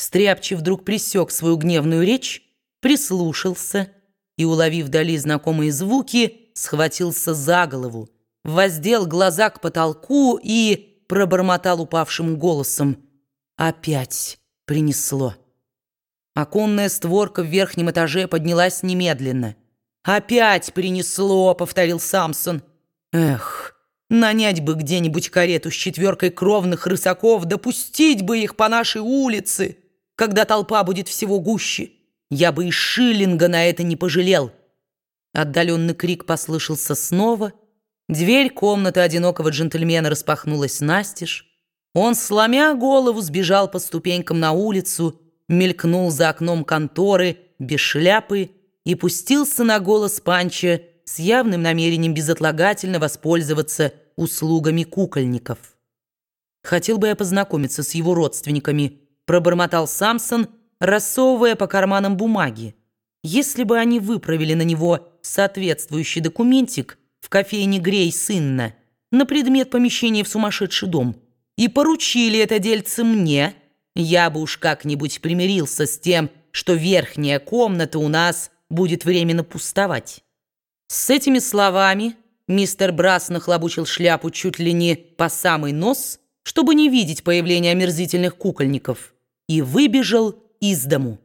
Стряпчий вдруг пресек свою гневную речь, прислушался и, уловив вдали знакомые звуки, схватился за голову, воздел глаза к потолку и пробормотал упавшим голосом. Опять принесло. Оконная створка в верхнем этаже поднялась немедленно. «Опять принесло», — повторил Самсон. «Эх, нанять бы где-нибудь карету с четверкой кровных рысаков, допустить бы их по нашей улице, когда толпа будет всего гуще. Я бы и шиллинга на это не пожалел». Отдаленный крик послышался снова. Дверь комнаты одинокого джентльмена распахнулась настежь. Он, сломя голову, сбежал по ступенькам на улицу, мелькнул за окном конторы без шляпы и пустился на голос Панча с явным намерением безотлагательно воспользоваться услугами кукольников. «Хотел бы я познакомиться с его родственниками», пробормотал Самсон, рассовывая по карманам бумаги. «Если бы они выправили на него соответствующий документик в кофейне Грей сынна на предмет помещения в сумасшедший дом и поручили это дельце мне», я бы уж как-нибудь примирился с тем, что верхняя комната у нас будет временно пустовать. С этими словами мистер Брас нахлобучил шляпу чуть ли не по самый нос, чтобы не видеть появления омерзительных кукольников, и выбежал из дому.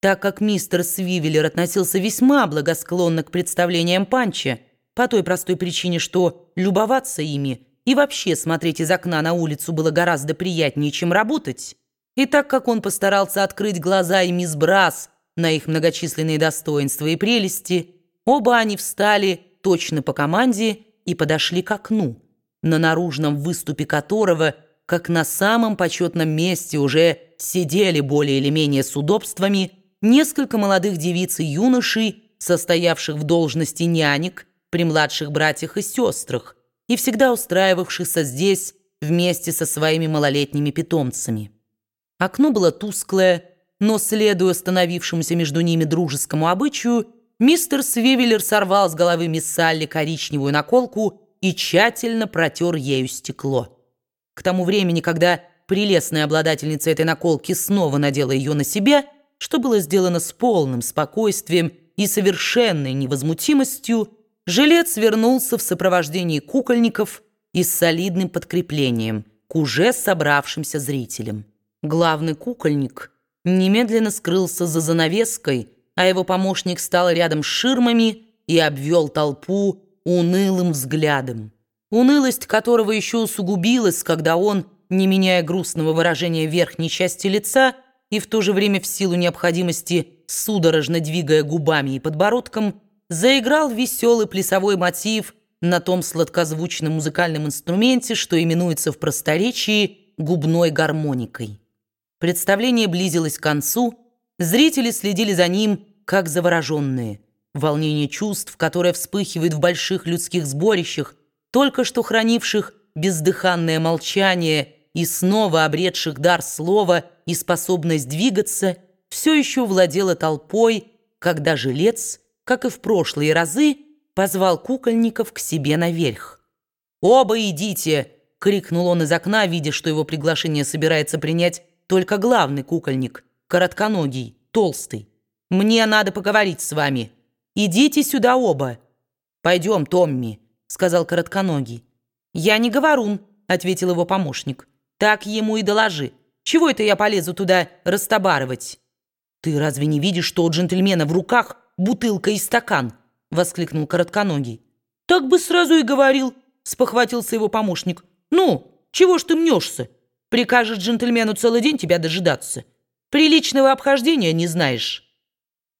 Так как мистер Свивеллер относился весьма благосклонно к представлениям Панча, по той простой причине, что любоваться ими и вообще смотреть из окна на улицу было гораздо приятнее, чем работать, и так как он постарался открыть глаза и мисс Брас на их многочисленные достоинства и прелести, оба они встали точно по команде и подошли к окну, на наружном выступе которого, как на самом почетном месте, уже сидели более или менее с удобствами несколько молодых девиц и юношей, состоявших в должности нянек при младших братьях и сестрах и всегда устраивавшихся здесь вместе со своими малолетними питомцами. Окно было тусклое, но, следуя становившемуся между ними дружескому обычаю, мистер Свивеллер сорвал с головы мисс Салли коричневую наколку и тщательно протер ею стекло. К тому времени, когда прелестная обладательница этой наколки снова надела ее на себя, что было сделано с полным спокойствием и совершенной невозмутимостью, жилец вернулся в сопровождении кукольников и с солидным подкреплением к уже собравшимся зрителям. Главный кукольник немедленно скрылся за занавеской, а его помощник стал рядом с ширмами и обвел толпу унылым взглядом. Унылость которого еще усугубилась, когда он, не меняя грустного выражения верхней части лица и в то же время в силу необходимости судорожно двигая губами и подбородком, заиграл веселый плясовой мотив на том сладкозвучном музыкальном инструменте, что именуется в просторечии губной гармоникой. Представление близилось к концу, зрители следили за ним, как завороженные. Волнение чувств, которое вспыхивает в больших людских сборищах, только что хранивших бездыханное молчание и снова обретших дар слова и способность двигаться, все еще владело толпой, когда жилец, как и в прошлые разы, позвал кукольников к себе наверх. «Оба идите!» — крикнул он из окна, видя, что его приглашение собирается принять только главный кукольник, коротконогий, толстый. Мне надо поговорить с вами. Идите сюда оба. Пойдем, Томми, сказал коротконогий. Я не говорун, ответил его помощник. Так ему и доложи. Чего это я полезу туда растобарывать? Ты разве не видишь, что у джентльмена в руках бутылка и стакан? воскликнул коротконогий. Так бы сразу и говорил, спохватился его помощник. Ну, чего ж ты мнешься? Прикажешь джентльмену целый день тебя дожидаться. Приличного обхождения не знаешь».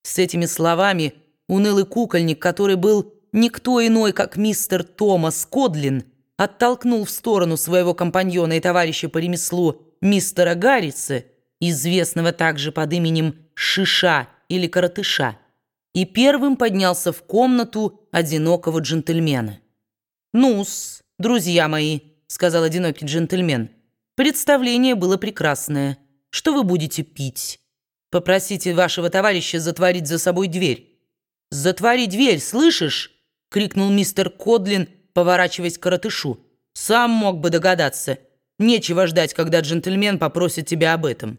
С этими словами унылый кукольник, который был никто иной, как мистер Томас Кодлин, оттолкнул в сторону своего компаньона и товарища по ремеслу мистера Гарриса, известного также под именем Шиша или Коротыша, и первым поднялся в комнату одинокого джентльмена. «Ну-с, друзья мои», — сказал одинокий джентльмен, — Представление было прекрасное. Что вы будете пить? Попросите вашего товарища затворить за собой дверь. «Затвори дверь, слышишь?» — крикнул мистер Кодлин, поворачиваясь к коротышу. «Сам мог бы догадаться. Нечего ждать, когда джентльмен попросит тебя об этом».